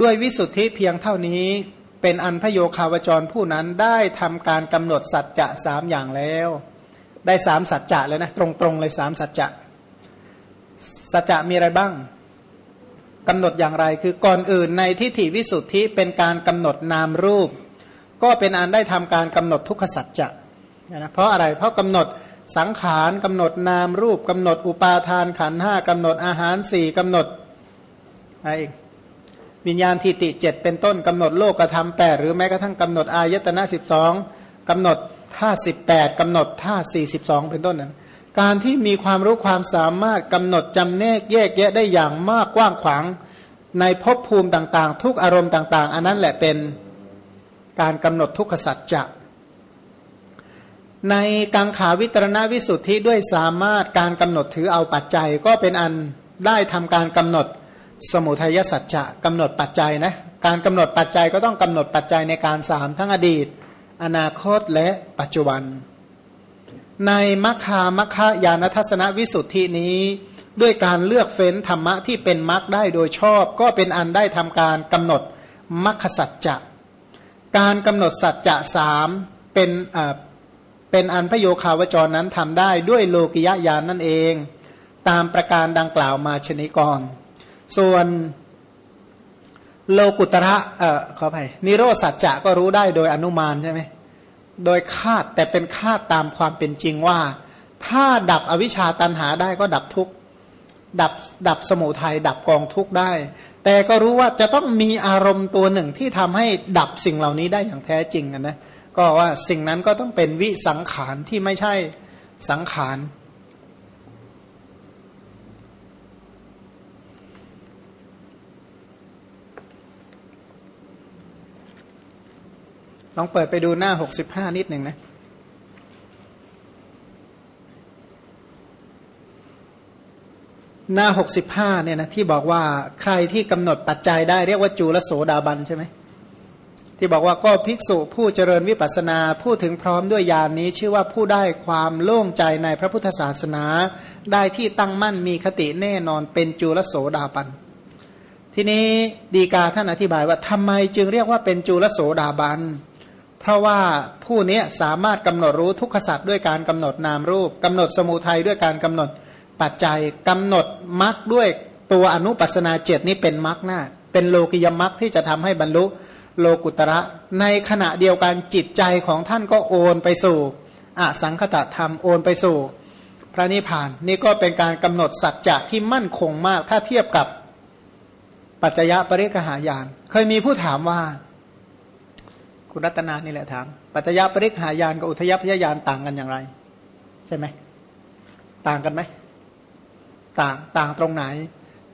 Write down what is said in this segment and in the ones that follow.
ด้วยวิสุทธิเพียงเท่านี้ เป็นอันพระโยคาวจรผู้นั้นได้ทำการกำหนดสัจจะสามอย่างแล้ว ได้สามสัจจะเลยนะ ตรงๆเลยสามสัจจะสัจจะมีอะไรบ้างกำหนดอย่างไรคือก่อนอื่นในทิฏฐิวิสุทธิเป็นการกำหนดนามรูป ก็เป็นอันได้ทำการกำหนดทุกขสัจจะนะเพราะอะไรเพราะกำหนดสังขารกำหนดนามรูปกำหนดอุปาทานขันห้ากำหนดอาหารสี่กำหนดอะไรอีก วิญญาณทิติเจ็ดเป็นต้นกำหนดโลกธรรมแปดหรือแม้กระทั่งกำหนดอายตนะสิบสองกำหนดท่าสิบแปดกำหนดท่าสี่สิบสองเป็นต้นนั้นการที่มีความรู้ความสามารถกำหนดจำแนกแยกแยะได้อย่างมากกว้างขวาง ในภพภูมิต่างๆ ทุกอารมณ์ต่าง ๆ อันนั้นแหละเป็นการกำหนดทุกขสัจจะในกังขาวิตรณวิสุทธิด้วยสามารถการกำหนดถือเอาปัจจัยก็เป็นอันได้ทำการกำหนด สมุทัยสัจจะกำหนดปัจจัยนะการกำหนดปัจจัยก็ต้องกำหนดปัจจัยในการสามทั้งอดีต อนาคตและปัจจุบัน ในมัคคามัคคายานทัศนวิสุทธินี้ ด้วยการเลือกเฟ้นธรรมะที่เป็นมัคได้โดยชอบ ก็เป็นอันได้ทำการกำหนดมัคคสัจจะการกำหนดสัจจะสามเป็นเป็นอันพระโยคาวจรนั้นทำได้ด้วยโลกิยญานนั่นเอง ตามประการดังกล่าวมาชนิกร ส่วนโลกุตระเอ่อขอไปนิโรสัจจะก็รู้ได้โดยอนุมานใช่ไหมโดยคาดแต่เป็นคาดตามความเป็นจริงว่า ถ้าดับอวิชชาตันหาได้ก็ดับทุกข์ดับดับสมุทัยดับกองทุกข์ได้ แต่ก็รู้ว่าจะต้องมีอารมณ์ตัวหนึ่งที่ทำให้ดับสิ่งเหล่านี้ได้อย่างแท้จริงกันนะก็ว่าสิ่งนั้นก็ต้องเป็นวิสังขารที่ไม่ใช่สังขาร ลองเปิดไปดูหน้าหกสิบห้านิดหนึ่งนะ หน้าหกสิบห้าเนี่ยนะที่บอกว่าใครที่กำหนดปัจจัยได้เรียกว่าจูลโสดาบันใช่ไหมที่บอกว่าก็ภิกษุผู้เจริญวิปัสนาพูดถึงพร้อมด้วยญาณนนี้ ชื่อว่าผู้ได้ความโล่งใจในพระพุทธศาสนา ได้ที่ตั้งมั่นมีคติแน่นอนเป็นจุลโสดาบัน ทีนี้ดีกาท่านอธิบายว่าทำไมจึงเรียกว่าเป็นจุลโสดาบัน เพราะว่าผู้นี้สามารถกำหนดรู้ทุกขสัตว์ด้วยการกำหนดนามรูปกำหนดสมุทัยด้วยการกำหนดปัจจัยกำหนดมรรคด้วยตัวอนุปัสนาเจตนี้เป็นมรรคหน้า เป็นโลกิยมรรคที่จะทำให้บรรลุโลกุตระ ในขณะเดียวกันจิตใจของท่านก็โอนไปสู่อสังคตธรรมโอนไปสู่ พระนิพพาน นี่ก็เป็นการกำหนดสัจจะที่มั่นคงมาก ถ้าเทียบกับปัจจยะปริกหายาน เคยมีผู้ถามว่า คุณรัตนานี่แหละถาม ปัจจยปริกหายานกับอุทยพยายานต่างกันอย่างไร ใช่ไหม ต่างกันไหม ต่างต่างตรงไหน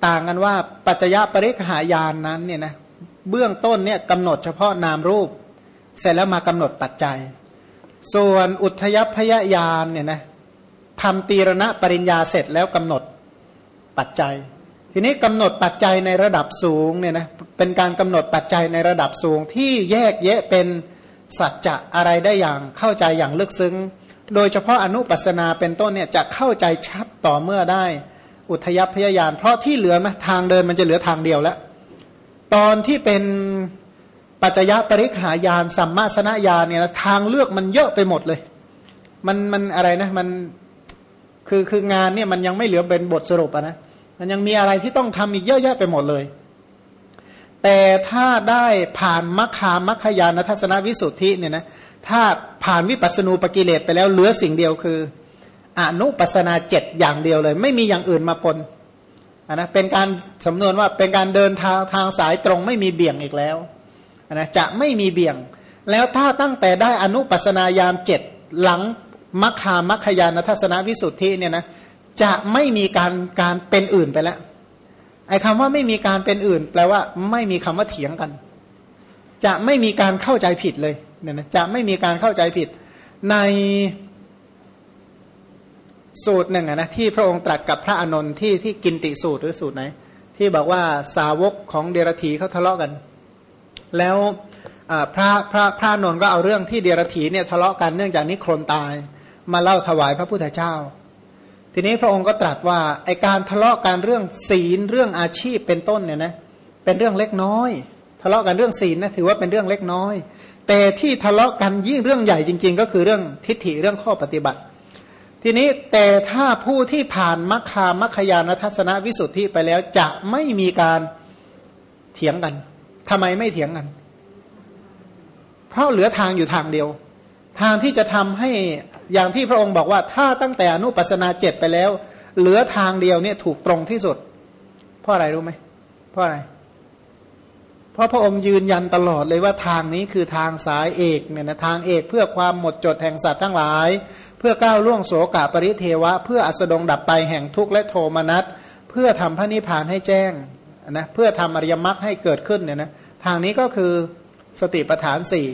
ต่างกันว่า ปัจจยปริกหายานนั้นเนี่ยนะเบื้องต้นเนี่ยกำหนดเฉพาะนามรูป เสร็จแล้วมากำหนดปัจจัย ส่วนอุทยพยายานเนี่ยนะทำตีรณะปริญญาเสร็จแล้วกำหนดปัจจัย ทีนี้กำหนดปัจจัยในระดับสูงเนี่ยนะเป็นการกำหนดปัจจัยในระดับสูงที่แยกแยะเป็นสัจจะอะไรได้อย่างเข้าใจอย่างลึกซึ้ง โดยเฉพาะอนุปัสนาเป็นต้นเนี่ยจะเข้าใจชัดต่อเมื่อได้ อุทยพยายาน เพราะที่เหลือนะทางเดินมันจะเหลือทางเดียวแล้ว ตอนที่เป็นปัจจยปริขายานสัมมาสนญาณเนี่ยทางเลือกมันเยอะไปหมดเลย มันมันอะไรนะมันคือคืองานเนี่ยมันยังไม่เหลือเป็นบทสรุปอะนะ มันยังมีอะไรที่ต้องทำอีกเยอะแยะไปหมดเลย แต่ถ้าได้ผ่านมัคคามัคคายานทัศนวิสุทธิเนี่ยนะถ้าผ่านวิปัสสนูปกิเลสไปแล้วเหลือสิ่งเดียวคืออนุปัสนาเจ็ดอย่างเดียวเลย ไม่มีอย่างอื่นมาปนนะเป็นการสำนวนว่าเป็นการเดินทางทางสายตรงไม่มีเบี่ยงอีกแล้วนะจะไม่มีเบี่ยง แล้วถ้าตั้งแต่ได้อนุปัสนาญาณเจ็ดหลังมัคคามัคคายานทัศนวิสุทธิเนี่ยนะ จะไม่มีการการเป็นอื่นไปแล้ว ไอ้คำว่าไม่มีการเป็นอื่น แปลว่า ไม่มีคำว่าเถียงกัน จะไม่มีการเข้าใจผิดเลยเนี่ยนะจะไม่มีการเข้าใจผิด ในสูตรหนึ่งนะที่พระองค์ตรัสกับพระอนนท์ที่ที่กินติสูตรหรือสูตรไหน ที่บอกว่าสาวกของเดรธีเขาทะเลาะกัน แล้วพระพระพระนนท์ก็เอาเรื่องที่เดรธีเนี่ยทะเลาะกันเนื่องจากนิครนตาย มาเล่าถวายพระพุทธเจ้า ทีนี้พระองค์ก็ตรัสว่าไอการทะเลาะกันเรื่องศีลเรื่องอาชีพเป็นต้นเนี่ยนะเป็นเรื่องเล็กน้อย ทะเลาะกันเรื่องศีลนะถือว่าเป็นเรื่องเล็กน้อย แต่ที่ทะเลาะกันยิ่งเรื่องใหญ่จริง ๆ ก็คือเรื่องทิฏฐิเรื่องข้อปฏิบัติ ทีนี้แต่ถ้าผู้ที่ผ่านมัคคามัคคยานทัศนวิสุทธิไปแล้วจะไม่มีการเถียงกันทำไมไม่เถียงกัน เพราะเหลือทางอยู่ทางเดียว ทางที่จะทำให้อย่างที่พระองค์บอกว่า ถ้าตั้งแต่อนุปัสนาเจ็ดไปแล้ว เหลือทางเดียวเนี่ยถูกตรงที่สุด เพราะอะไรรู้ไหมเพราะอะไร เพราะพระองค์ยืนยันตลอดเลยว่าทางนี้คือทางสายเอกเนี่ยนะทางเอกเพื่อความหมดจดแห่งสัตว์ทั้งหลาย เพื่อก้าวล่วงโสกาปริเทวะ เพื่ออัสดงดับไปแห่งทุกข์และโทมนัสเพื่อทำพระนิพพานให้แจ้งนะเพื่อทำอริยมรรคให้เกิดขึ้นเนี่ยนะทางนี้ก็คือสติปัฏฐานสี่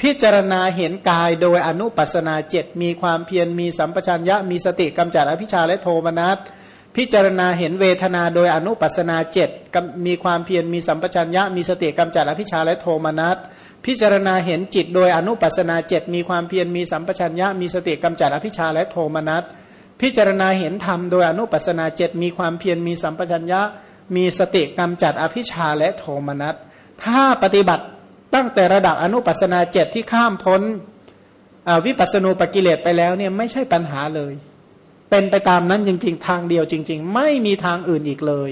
พิจารณาเห็นกายโดยอนุปัสนาเจ็ดมีความเพียรมีสัมปชัญญะมีสติกำจัดอภิชาและโทมนัสพิจารณาเห็นเวทนาโดยอนุปัสนาเจ็ดมีความเพียรมีสัมปชัญญะมีสติกำจัดอภิชาและโทมนัสพิจารณาเห็นจิตโดยอนุปัสนาเจ็ดมีความเพียรมีสัมปชัญญะมีสติกำจัดอภิชาและโทมนัสพิจารณาเห็นธรรมโดยอนุปัสนาเจ็ดมีความเพียรมีสัมปชัญญะ มีสติกำจัดอภิชาและโทมนัสถ้าปฏิบัติ ตั้งแต่ระดับอนุปัสนาเจ็ดที่ข้ามพ้นวิปัสณูปกิเลสไปแล้วเนี่ยไม่ใช่ปัญหาเลย เป็นไปตามนั้นจริง ๆ ทางเดียวจริง ๆ ไม่มีทางอื่นอีกเลย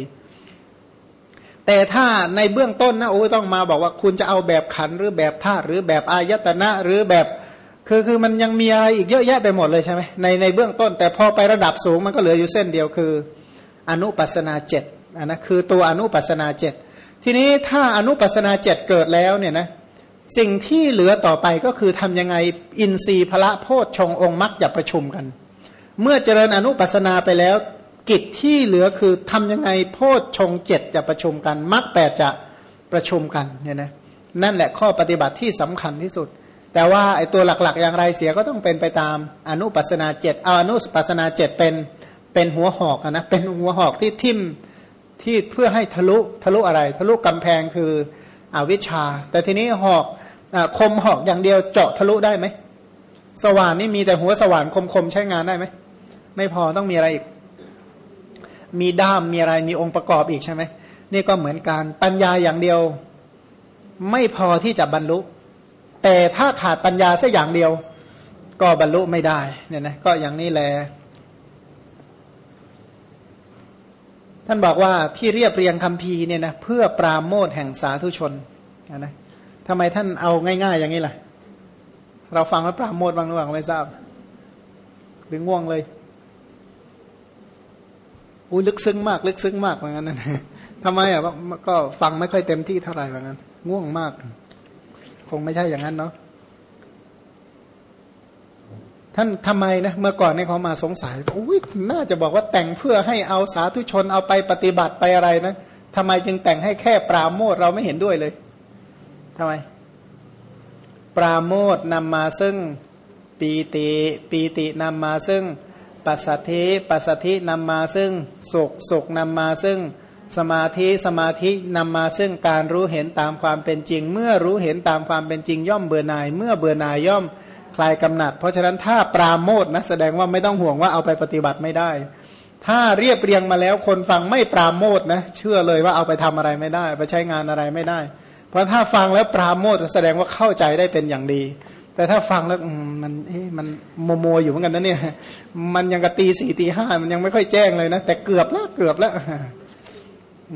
แต่ถ้าในเบื้องต้นนะโอ้ต้องมาบอกว่าคุณจะเอาแบบขันหรือแบบธาตุหรือแบบอายตนะหรือแบบคือคือมันยังมีอะไรอีกเยอะแยะไปหมดเลยใช่ไหมในในเบื้องต้น แต่พอไประดับสูงมันก็เหลืออยู่เส้นเดียวคือ อนุปัสนาเจ็ดอันนะคือตัวอนุปัสนาเจ็ด ทีนี้ถ้าอนุปัสนาเจ็ดเกิดแล้วเนี่ยนะสิ่งที่เหลือต่อไปก็คือทํำยังไงอินทรีย์พระโพชฌงองค์มรรคจะประชุมกัน เมื่อเจริญอนุปัสนาไปแล้ว กิจที่เหลือคือทํำยังไงโพชฌงเจ็ดจะประชุมกันมรรคแปดจะประชุมกันเนี่ยนะนั่นแหละข้อปฏิบัติที่สำคัญที่สุด แต่ว่าไอ้ตัวหลักๆ อย่างไรเสียก็ต้องเป็นไปตามอนุปัสนาเจ็ดเอาอนุปัสนาเจ็ดเป็นเป็นหัวหอกนะเป็นหัวหอกที่ทิ่ม ที่เพื่อให้ทะลุทะลุอะไร ทะลุกำแพงคืออวิชชา แต่ทีนี้หอกอคมหอกอย่างเดียวเจาะทะลุได้ไหมสว่านนี่มีแต่หัวสว่านคมคมใช้งานได้ไหมไม่พอต้องมีอะไรอีก มีด้ามมีอะไรมีองค์ประกอบอีกใช่ไหมนี่ก็เหมือนการปัญญาอย่างเดียว ไม่พอที่จะบรรลุ แต่ถ้าขาดปัญญาสักอย่างเดียว ก็บรรลุไม่ได้เนี่ยนะก็อย่างนี้แหละ ท่านบอกว่าที่เรียบเรียงคำพีเนี่ยนะเพื่อปราโมทแห่งสาธุชนนะทำไมท่านเอาง่ายๆ อย่างนี้ล่ะ เราฟังแล้วปราโมทบ้างหรือเปล่าไม่ทราบ หรือง่วงเลยอุ้ยลึกซึ้งมาก ลึกซึ้งมากเหมือนกันนะทำไมอะก็ฟังไม่ค่อยเต็มที่เท่าไหร่เหมือนกันง่วงมาก คงไม่ใช่อย่างนั้นเนาะ ท่านทำไมนะเมื่อก่อนเนี่เขามาสงสัยอุ้ยน่าจะบอกว่าแต่งเพื่อให้เอาสาธุชนเอาไปปฏิบัติไปอะไรนะทำไมจึงแต่งให้แค่ปราโมทเราไม่เห็นด้วยเลยทำไม ปราโมทนำมาซึ่งปีติปีตินำมาซึ่งปัสสัทธิปัสสัทธินำมาซึ่งสุขสุขนำมาซึ่งสมาธิสมาธินำมาซึ่งการรู้เห็นตามความเป็นจริง เมื่อรู้เห็นตามความเป็นจริงย่อมเบื่อหน่าย เมื่อเบื่อหน่ายย่อม คลายกำหนัด เพราะฉะนั้นถ้าปราโมทนะแสดงว่าไม่ต้องห่วงว่าเอาไปปฏิบัติไม่ได้ ถ้าเรียบเรียงมาแล้วคนฟังไม่ปราโมทนะเชื่อเลยว่าเอาไปทำอะไรไม่ได้ ไปใช้งานอะไรไม่ได้ เพราะถ้าฟังแล้วปราโมทแสดงว่าเข้าใจได้เป็นอย่างดี แต่ถ้าฟังแล้วมันเอ๊ะมันโมโมอยู่เหมือนกันนะเนี่ย มันยังกะตีสี่ตีห้ามันยังไม่ค่อยแจ้งเลยนะแต่เกือบแล้วเกือบแล้ว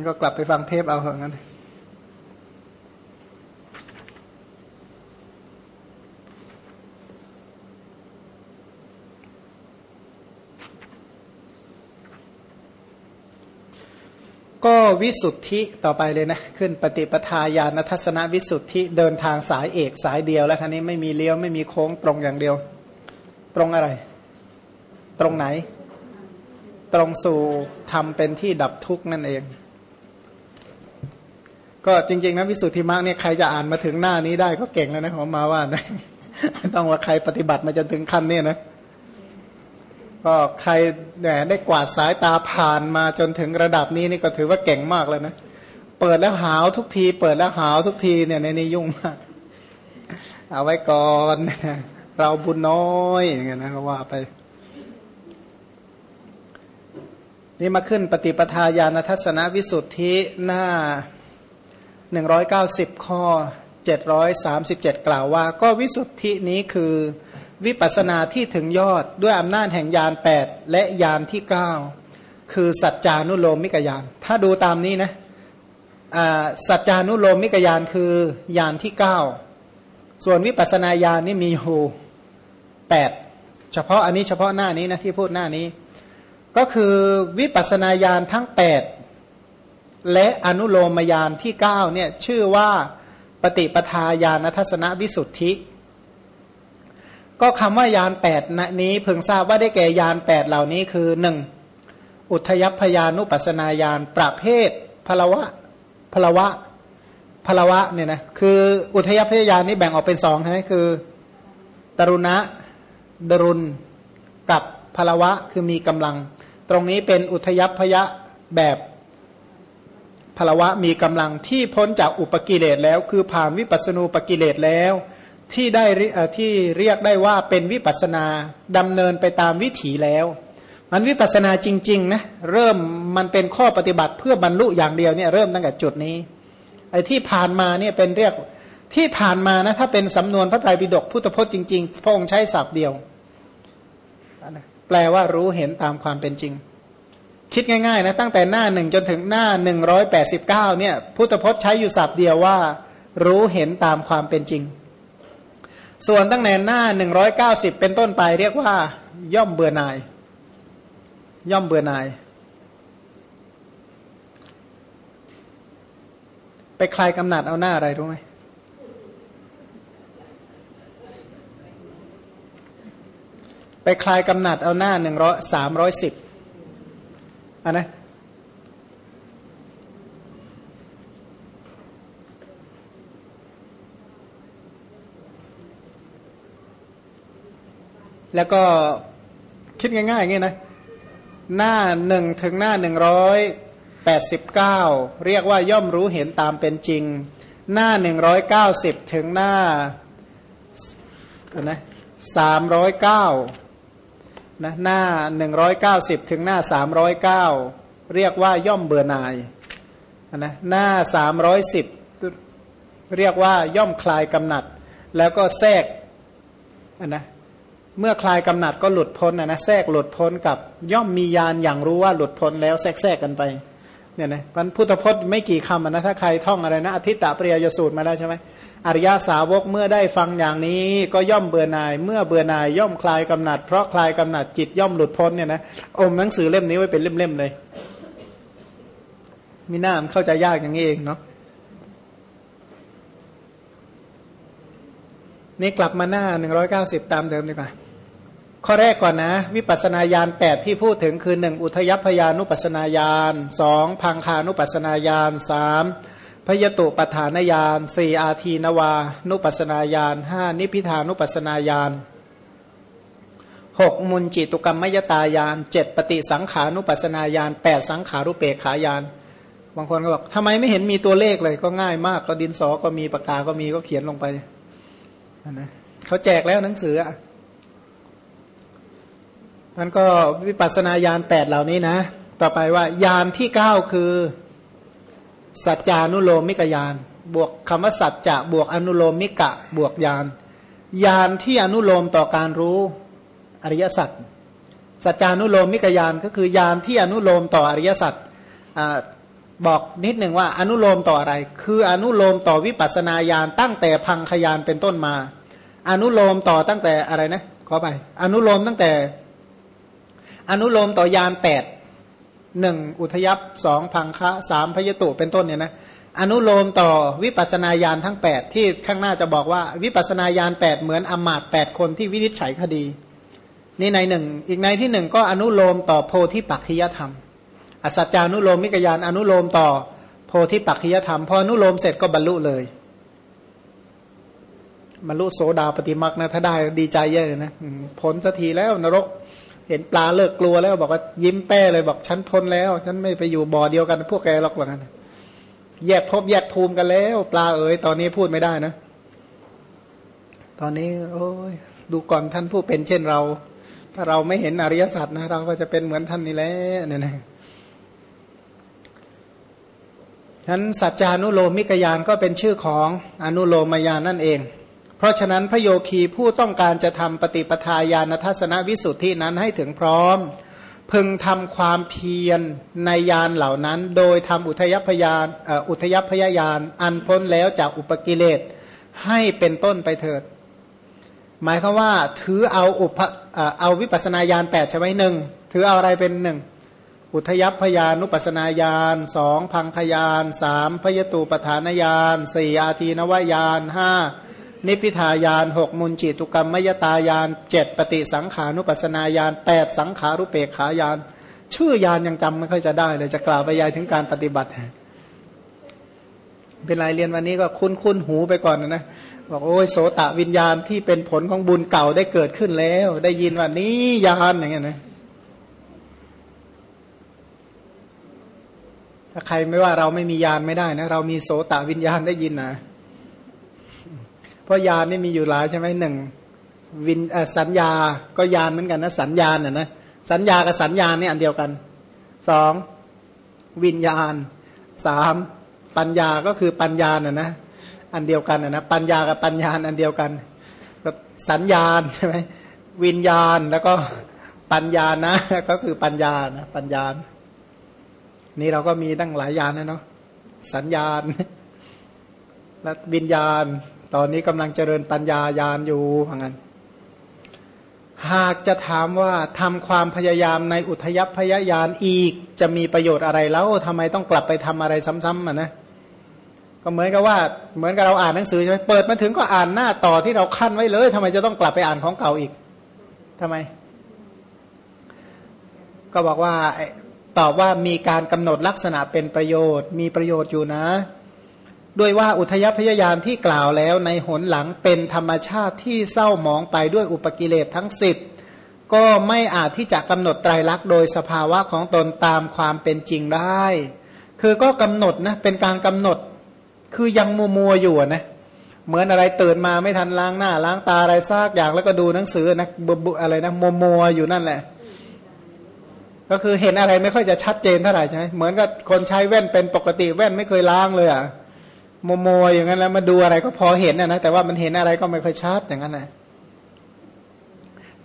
ก็กลับไปฟังเทปเอาเหอนกัน ก็วิสุทธิต่อไปเลยนะ ขึ้นปฏิปทาญาณทัศนวิสุทธิเดินทางสายเอกสายเดียวแล้วคันนี้ไม่มีเลี้ยวไม่มีโค้งตรงอย่างเดียว ตรงอะไร ตรงไหน ตรงสู่ทำเป็นที่ดับทุกข์นั่นเอง ก็จริง ๆนะวิสุทธิมรรคเนี่ยใครจะอ่านมาถึงหน้านี้ได้ก็เก่งแล้วนะผมมาว่านะต้องว่าใครปฏิบัติมาจนถึงขั้นนี้นะ ก็ใครเนี่ยได้กวาดสายตาผ่านมาจนถึงระดับนี้นี่ก็ถือว่าเก่งมากแล้วนะ เปิดแล้วหาวทุกที เปิดแล้วหาวทุกทีเนี่ยในนี้ยุ่งมาก เอาไว้ก่อน เราบุญน้อยอย่างเงี้ยนะก็ว่าไป นี่มาขึ้นปฏิปทาญาณทัศนวิสุทธิหน้า190ข้อ737กล่าวว่า ก็วิสุทธินี้คือ วิปัสนาที่ถึงยอดด้วยอำนาจแห่งยาน8และยานที่9คือสัจจานุโลมมิกยานถ้าดูตามนี้นะสัจจานุโลมมิกยานคือยานที่9ส่วนวิปัสนาญาณนี่มีอยู่แปดเฉพาะอันนี้เฉพาะหน้านี้นะที่พูดหน้านี้ ก็คือวิปัสนาญาณทั้งแปดและอนุโลมญาณที่เก้าเนี่ยชื่อว่าปฏิปทาญาณทัศนวิสุทธิ ก็คำว่ายานแปดนี้เพิ่งทราบว่าได้แก่ยานแปดเหล่านี้คือหนึ่งอุทยพยานุปัสนาญาณประเภทพลวะพลวะพลวะเนี่ยนะคืออุทยพยานนี้แบ่งออกเป็นสองใช่ไหมคือ ตรุณะดรุณกับพลวะคือมีกำลัง ตรงนี้เป็นอุทยพยะแบบพลวะมีกำลังที่พ้นจากอุปกิเลสแล้ว คือผ่านวิปัสณูปกิเลสแล้ว ที่ได้ที่เรียกได้ว่าเป็นวิปัสนาดำเนินไปตามวิถีแล้ว มันวิปัสนาจริงๆนะเริ่มมันเป็นข้อปฏิบัติเพื่อบรรลุอย่างเดียวเนี่ยเริ่มตั้งแต่จุดนี้ไอ้ที่ผ่านมาเนี่ยเป็นเรียกที่ผ่านมานะถ้าเป็นสำนวนพระไตรปิฎกพุทธพจน์จริงๆพระองค์ใช้ศัพท์เดียวแปลว่ารู้เห็นตามความเป็นจริง คิดง่ายๆนะตั้งแต่หน้าหนึ่งจนถึงหน้าหนึ่งร้อยแปดสิบเก้าเนี่ยพุทธพจน์ใช้อยู่ศัพท์เดียวว่า รู้เห็นตามความเป็นจริง ส่วนตั้งแต่หน้าหนึ่งร้อยเก้าสิบเป็นต้นไปเรียกว่า ย่อมเบื่อหน่าย ย่อมเบื่อหน่าย ไปคลายกำหนัดเอาหน้าอะไรรู้ไหมไปคลายกำหนัดเอาหน้าหนึ่งร้อยสามร้อยสิบอันนะ แล้วก็คิดง่ายๆอย่างนี้นะ หน้าหนึ่งถึงหน้าหนึ่งร้อยแปดสิบเก้าเรียกว่าย่อมรู้เห็นตามเป็นจริง หน้าหนึ่งร้อยเก้าสิบถึงหน้านะสามร้อยเก้านะหน้าหนึ่งร้อยเก้าสิบถึงหน้าสามร้อยเก้าเรียกว่าย่อมเบื่อหน่ายนะหน้าสามร้อยสิบเรียกว่าย่อมคลายกำหนัด แล้วก็แทรกนะ เมื่อคลายกำหนัดก็หลุดพ้นนะนะแทรกหลุดพ้นกับย่อมมียานอย่างรู้ว่าหลุดพ้นแล้วแทรกแทรกกันไปเนี่ยนะพันพุทธพจน์ไม่กี่คำนะถ้าใครท่องอะไรนะอธิตตปริยยสูตรมาแล้วใช่ไหมอริยาสาวกเมื่อได้ฟังอย่างนี้ก็ย่อมเบื่อหน่าย เมื่อเบื่อหน่ายย่อมคลายกำหนัด เพราะคลายกำหนัดจิตย่อมหลุดพ้นเนี่ยนะอมหนังสือเล่มนี้ไว้เป็นเล่มๆเลยมีหน้ามเข้าใจยากอย่างนี้เองเนาะนี่กลับมาหน้าหนึ่งร้อยเก้าสิบตามเดิมดีกว่า ข้อแรกก่อนนะ วิปัสนาญาณแปดที่พูดถึงคือหนึ่งอุทยพยานุปัสนาญาณสองพังคานุปัสนาญาณสามพยตุปฐานญาณสี่อาทีนวา นุปัสนาญาณห้านิพิธานุปัสนาญาณหกมุนจิตุกรรมมยตายานเจ็ดปฏิสังขานุปัสนาญาณแปดสังขารุเปกขายานบางคนก็บอกทำไมไม่เห็นมีตัวเลขเลยก็ง่ายมาก ก็ดินสอก็มีปากกาก็มีก็เขียนลงไปนะเขาแจกแล้วหนังสืออะ มันก็วิปัสนาญาณแปดเหล่านี้นะ ต่อไปว่ายานที่เก้าคือสัจจานุโลมิกยานบวกคำว่าสัจจะบวกอนุโลมิกะ บวกยานยานที่อนุโลมต่อการรู้อริยสัจสัจจานุโลมมิกยานก็คือ ยานที่อนุโลมต่ออริยสัจบอกนิดหนึ่งว่าอนุโลมต่ออะไร คืออนุโลมต่อวิปัสนาญาณตั้งแต่พังขยานเป็นต้นมา อนุโลมต่อตั้งแต่อะไรนะขอไป อนุโลมตั้งแต่ อนุโลมต่อยานแปดหนึ่งอุทยับสองพังคะสามพยตุเป็นต้นเนี่ยนะอนุโลมต่อวิปัสนาญาณทั้งแปดที่ข้างหน้าจะบอกว่าวิปัสนาญาณแปดเหมือนอมาตแปดคนที่วินิจฉัยคดี นี่ในหนึ่งอีกในที่หนึ่งก็อนุโลมต่อโพธิปักขิยธรรม อสัจจานุโลมมิกยานอนุโลมต่อโพธิปักขิยธรรมพออนุโลมเสร็จก็บรรลุเลยบรรลุโสดาปฏิมักนะถ้าได้ดีใจเยอะเลยนะผลสักทีแล้วนรก เห็นปลาเลิกกลัวแล้วบอกว่ายิ้มแป้เลยบอกฉันพ้นแล้ว ฉันไม่ไปอยู่บ่อเดียวกันพวกแกหรอกว่างั้นแยกพบแยกภูมิกันแล้ว ปลาเอ๋ยตอนนี้พูดไม่ได้นะ ตอนนี้ โอ้ยดูก่อนท่านผู้เป็นเช่นเรา ถ้าเราไม่เห็นอริยสัจนะ เราก็จะเป็นเหมือนท่านนี่แหละเนี่ยนะฉะนั้นสัจจานุโลมิกยานก็เป็นชื่อของอนุโลมยานนั่นเอง เพราะฉะนั้นพระโยคีผู้ต้องการจะทำปฏิปทาญาณทัศนวิสุทธินั้นให้ถึงพร้อม พึงทำความเพียรในยานเหล่านั้น โดยทำอุทยพยานอุทยพยายานอันพ้นแล้วจากอุปกิเลสให้เป็นต้นไปเถิด หมายคือว่าถือเอาอุปเอาวิปัสนาญาณแปดใช่ไหมหนึ่งถือเอาอะไรเป็นหนึ่งอุทยพยานุปัสนาญาณสองพังคยานสามพยตูปฐานญาณสี่อาทีนวายานห้า นิพิทายานหกมุนจิตุกรรมมยตายานเจ็ดปฏิสังขานุปัสนาญาณแปดสังขารุเปกขายาน ชื่อยานยังจำไม่ค่อยจะได้เลยจะกล่าวไปยายถึงการปฏิบัติ เป็นไรเรียนวันนี้ก็คุ้นคุ้นหูไปก่อนนะบอกโอ้ยโสตะวิญญาณที่เป็นผลของบุญเก่าได้เกิดขึ้นแล้ว ได้ยินว่านี้ยานอย่างเงี้ยนะถ้าใครไม่ว่าเราไม่มียานไม่ได้นะ เรามีโสตวิญญาณได้ยินนะ เพราะยานนี่มีอยู่หลายใช่ไหมหนึ่งวินสัญญาก็ยานเหมือนกันนะสัญญาณน่ะนะสัญญากับสัญญาณนี่ยอันเดียวกันสองวิญญาณสามปัญญาก็คือปัญญาน่ะนะอันเดียวกันนะปัญญากับปัญญาอันเดียวกันก็สัญญาณใช่ไหมวิญญาณแล้วก็ปัญญานะก็คือปัญญานะปัญญานี่เราก็มีตั้งหลายยานนะเนาะสัญญาณและวิญญาณ ตอนนี้กำลังเจริญปัญญายานอยู่เหมือนกันหากจะถามว่าทำความพยายามในอุทยพยายานอีกจะมีประโยชน์อะไรแล้วทำไมต้องกลับไปทำอะไรซ้ำๆอะนะก็เหมือนกับว่าเหมือนกับเราอ่านหนังสือใช่ไหมเปิดมาถึงก็อ่านหน้าต่อที่เราขั้นไว้เลยทำไมจะต้องกลับไปอ่านของเก่าอีกทำไม ก็บอกว่าตอบว่ามีการกำหนดลักษณะเป็นประโยชน์ มีประโยชน์อยู่นะ ด้วยว่าอุทยพยายานที่กล่าวแล้วในหนหลังเป็นธรรมชาติที่เศร้าหมองไปด้วยอุปกิเลสทั้งสิบก็ไม่อาจที่จะกำหนดไตรลักษณ์โดยสภาวะของตนตามความเป็นจริงได้ คือก็กำหนดนะเป็นการกำหนด คือยังมัวมัวอยู่นะเหมือนอะไรตื่นมาไม่ทันล้างหน้า ล้างตาอะไรซากอย่างแล้วก็ดูหนังสือนะบุอะไรนะมัวมัวอยู่นั่นแหละ ก็คือเห็นอะไรไม่ค่อยจะชัดเจนเท่าไหร่ใช่ไหมเหมือนกับคนใช้แว่นเป็นปกติแว่นไม่เคยล้างเลยอะ โมโมอย่างนั้นแล้วมาดูอะไรก็พอเห็นนะนะแต่ว่ามันเห็นอะไรก็ไม่ค่อยชัดอย่างนั้นนะ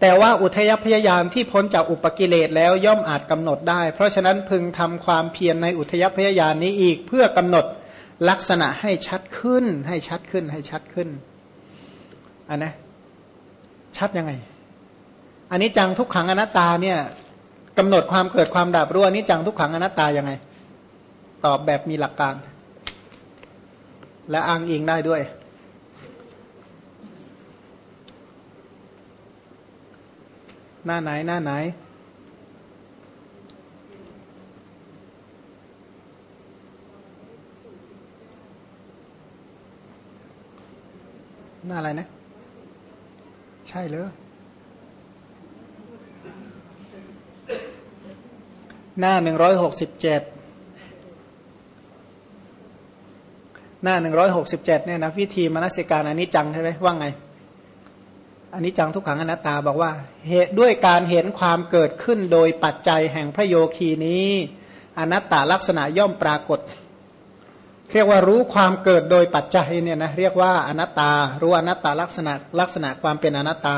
แต่ว่าอุทยพยายามที่พ้นจากอุปกิเลสแล้วย่อมอาจกำหนดได้ เพราะฉะนั้นพึงทำความเพียรในอุทยพยายามนี้อีกเพื่อกำหนดลักษณะให้ชัดขึ้น ให้ชัดขึ้นให้ชัดขึ้นอันนะชัดยังไงอันนี้จังทุกขังอนัตตาเนี่ยกำหนดความเกิดความดับรู้อนิจจังทุกขังอนัตตายังไง ตอบแบบมีหลักการ และอ้างอิงได้ด้วย หน้าไหนหน้าไหน หน้าอะไรนะ ใช่เลยหน้าหนึ่งร้อยหกสิบเจ็ด หน้าหนึ่งร้อยหกสิบเจ็ดเนี่ยนะวิธีมนสิการอันนี้จังใช่ไหมว่าไงอันนี้จังทุกขังอนัตตาบอกว่าเหตุด้วยการเห็นความเกิดขึ้นโดยปัจจัยแห่งพระโยคีนี้ อนัตตาลักษณะย่อมปรากฏ เรียกว่ารู้ความเกิดโดยปัจจัยเนี่ยนะเรียกว่าอนัตตารู้อนัตตาลักษณะลักษณะความเป็นอนัตตา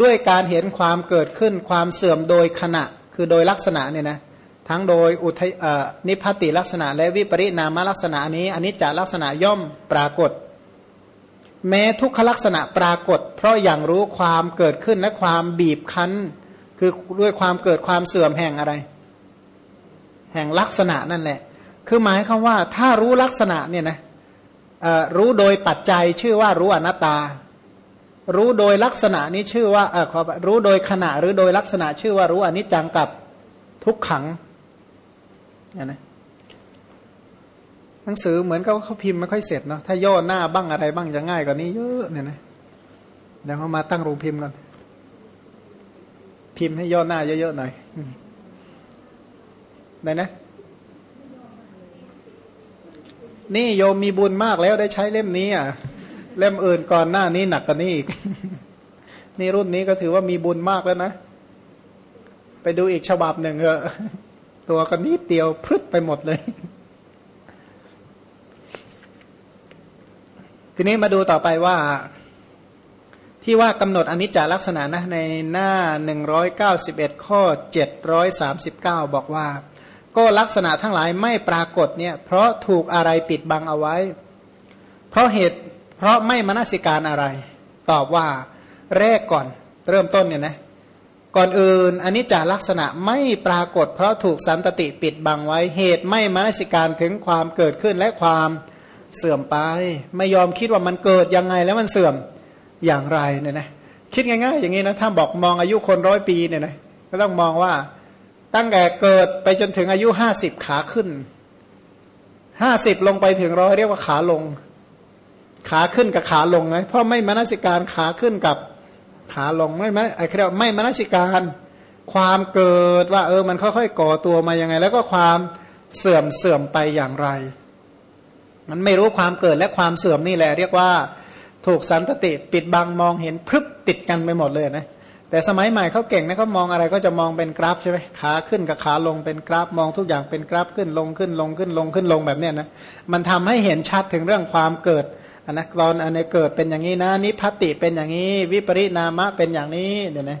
ด้วยการเห็นความเกิดขึ้นความเสื่อมโดยขณะคือโดยลักษณะเนี่ยนะ ทั้งโดยอุทนิพติลักษณะ และวิปริณามลักษณะนี้อันนี้จะลักษณะย่อมปรากฏ แม้ทุกขลักษณะปรากฏ เพราะอย่างรู้ความเกิดขึ้นและความบีบคั้น คือด้วยความเกิดความเสื่อมแห่งอะไร แห่งลักษณะนั่นแหละ คือหมายคำว่าถ้ารู้ลักษณะเนี่ยนะรู้โดยปัจจัยชื่อว่ารู้อนัตตา รู้โดยลักษณะนี้ชื่อว่าอขอรู้โดยขณะหรือโดยลักษณะชื่อว่ารู้อนิจจังกับทุกขัง นะหนังสือเหมือนเขาเขาพิมพ์ไม่ค่อยเสร็จเนาะถ้าย่อหน้าบ้างอะไรบ้างจะง่ายกว่านี้เยอะเนี่ยนะเดี๋ยวเขามาตั้งโรงพิมพ์ก่อนพิมพ์ให้ย่อหน้าเยอะๆหน่อยได้นะ นี่โยมมีบุญมากแล้วได้ใช้เล่มนี้อะ เล่มอื่นก่อนหน้านี้หนักกว่านี้อีก นี่รุ่นนี้ก็ถือว่ามีบุญมากแล้วนะ ไปดูอีกฉบับหนึ่งเถอะ ตัวก็นิดเดียวพรึดไปหมดเลย ทีนี้มาดูต่อไปว่า ที่ว่ากำหนดอนิจจลักษณะนะในหน้า191ข้อ739บอกว่า ก็ลักษณะทั้งหลายไม่ปรากฏเนี่ย เพราะถูกอะไรปิดบังเอาไว้ เพราะเหตุเพราะไม่มนสิการอะไร ตอบว่าแรกก่อน เริ่มต้นเนี่ยนะ ก่อนอื่นอันนี้จาลักษณะไม่ปรากฏ เพราะถูกสันตติปิดบังไว้เหตุไม่มนสิการถึงความเกิดขึ้นและความเสื่อมไป ไม่ยอมคิดว่ามันเกิดยังไงแล้วมันเสื่อมอย่างไรเนี่ยนะคิดง่ายๆ อย่างนี้นะถ้าบอกมองอายุคนร้อยปีเนี่ยนะก็ต้องมองว่าตั้งแต่เกิดไปจนถึงอายุห้าสิบขาขึ้นห้าสิบลงไปถึงร้อยเรียกว่าขาลง ขาขึ้นกับขาลงไงเพราะไม่มนสิการขาขึ้นกับ ขาลงไม่ไม่ไอ้เรียกไม่มนสิการ ความเกิดว่า เออมันค่อยๆก่อตัวมายังไง แล้วก็ความเสื่อมเสื่อมไปอย่างไร มันไม่รู้ความเกิดและความเสื่อมนี่แหละ เรียกว่า ถูกสันตติปิดบังมองเห็นพรึบติดกันไปหมดเลยนะแต่สมัยใหม่เขาเก่งนะเขามองอะไรก็จะมองเป็นกราฟใช่ไหมขาขึ้นกับขาลงเป็นกราฟมองทุกอย่างเป็นกราฟขึ้นลงขึ้นลงขึ้นลงขึ้นลงแบบเนี้ยนะมันทำให้เห็นชัดถึงเรื่องความเกิด นนะตอนอันนี้เกิดเป็นอย่างนี้นะ นิพัติเป็นอย่างนี้ วิปริณามะเป็นอย่างนี้เนี่ยนะ